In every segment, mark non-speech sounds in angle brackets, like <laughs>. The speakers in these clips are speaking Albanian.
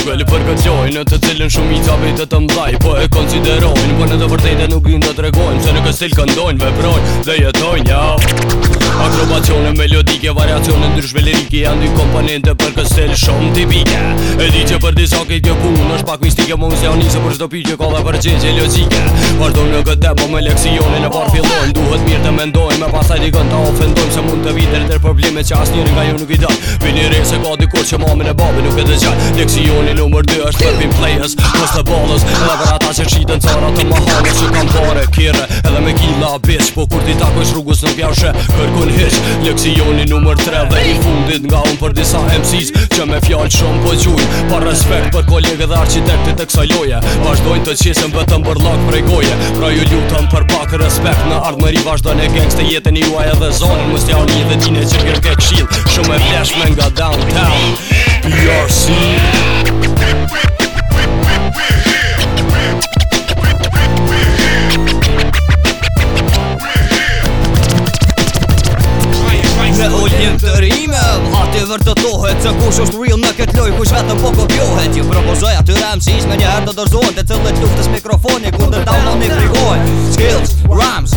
Gjeli për gëgjojnë Në të cilin shumë i të të mdaj Po e konsiderojnë Po në të vërtejt nuk i të regojnë Se në kësil këndojnë Veprojnë dhe jetojnë ja. Akrobacione, melodike, variacione Ndryshve lirike janë dy komponente Për kësil shumë tipike E di që për disa këtë kjo punë Në shpak mistike më nësja unisë Për shdo pyqe për qenqe logike Pardo në këtë demo me leksione Në par duhet mirë të mendoj Me pasaj di gënë të ofendoj Se mund të vitër të probleme që asë njëri nga ju nuk i dal Vini re se ka di kur që mamin e babi nuk e të gjaj Dekcioni nëmër dy është për players Kës të balës Dhe për ata që qitë në cara të mahalës Që kam pare kire edhe me kila bitch Po kur ti takoj shrugus nuk janë shë Kërkun hish Dekcioni nëmër 3 dhe i fundit nga unë për disa MCs Që me fjallë shumë po gjuj Pa respekt për kolegë dhe arqitekti të kësa loje Vazhdojnë të qesën bëtëm bërlak prej goje Pra ju lutën për pak respekt në ardhëmëri Vashdo në gengës të jetën juaj uaj edhe zonën Mus t'ja unë i dhe t'jine që kërke këtë Shumë e flesh me nga downtown PRC Vërtëtohet se kush është real në këtë loj Kush vetëm po kopjohet Ju propozoj aty dhe më sishme një herë të dërzojnë Dhe cëllet luftës mikrofoni Kundër të unë në një frigojnë Skills, rhymes,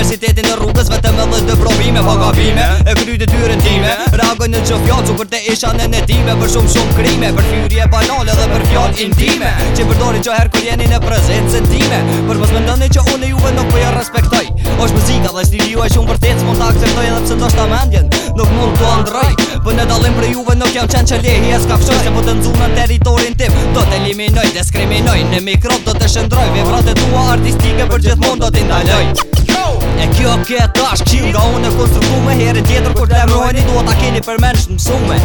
universitetin e rrugës vetëm edhe lëndë provime pa po gabime e kryt detyrën time rago në çdo fjalë çu për të isha në ndime për shumë shumë krime për fyrje banale dhe për fjalë intime që përdori çdo herë kur jeni në prezencë time për mos mendoni që unë juve nuk po ja respektoj është muzika dhe stili juaj është shumë vërtet s'mund ta akseptoj edhe pse do të stamendjen nuk mund të ndroj Për po ne dallim për juve nuk jam çan çelehi as ka fshoj se po të nxumë në territorin tim do të eliminoj diskriminoj në mikrop do të shndroj vibratet tua artistike për gjithmonë do të ndaloj E kjo kjo e tashk, qim nga unë e konstruktume Herën tjetër, kur t'emroheni, duhet a keni përmenisht në mësume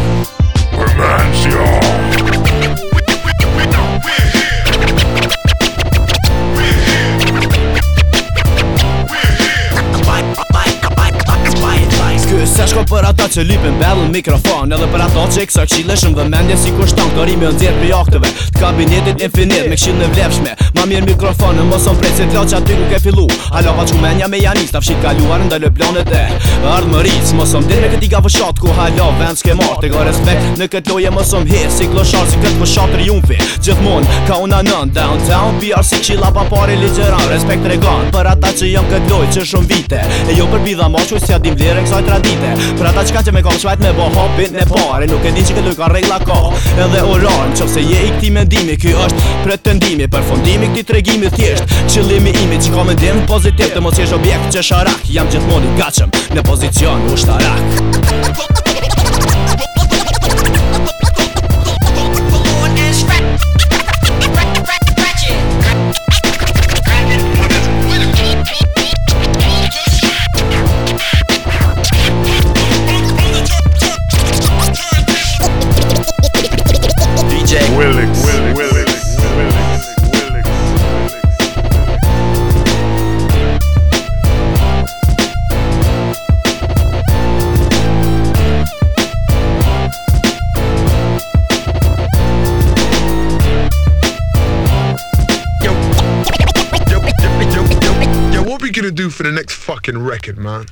që lypin bellë në mikrofon Edhe për ato që i kësa këshile shumë dhe mendje si kur shtang Dorimi në djerë për jakteve të kabinetit infinit Me këshil në vlepshme, ma mirë mikrofon Në mëson prej si të loqa ty nuk e fillu Halo pa që menja me janis, ta fshit kaluar në dalë planet e Ardë më rritë, mëson dirë me këti ka vëshat Ku halo vend s'ke marë, të ga respekt Në këtë loje mëson hirë, si kloshar Si këtë vëshat triumfi, gjithmon Ka una nën, downtown, PRC, qila pa pari ligeran Respekt regan, për ata që jam këtë loj, që shumë vite E jo për bidha moshu, si adim vlerë e kësaj tradite Për ata që ka që me kom shvajt me bo hopin e pare Nuk e di që këtë ka regla ka edhe u lanë Qo se je i këti mendimi, kjo është pretendimi Për fundimi këti tregimi thjesht Qëllimi imi Që ka e dim pozitiv të mos jesh objekt që sharak Jam gjithmoni gacëm në pozicion u shtarak <laughs> we gonna do for the next fucking record, man?